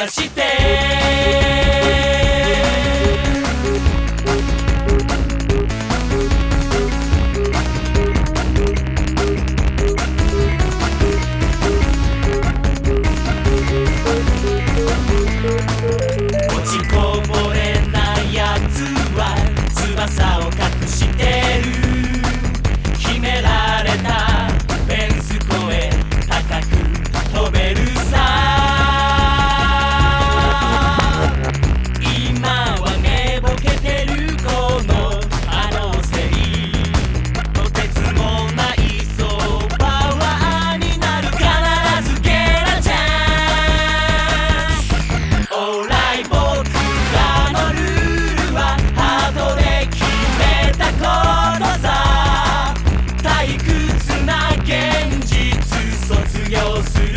がして yellow suit.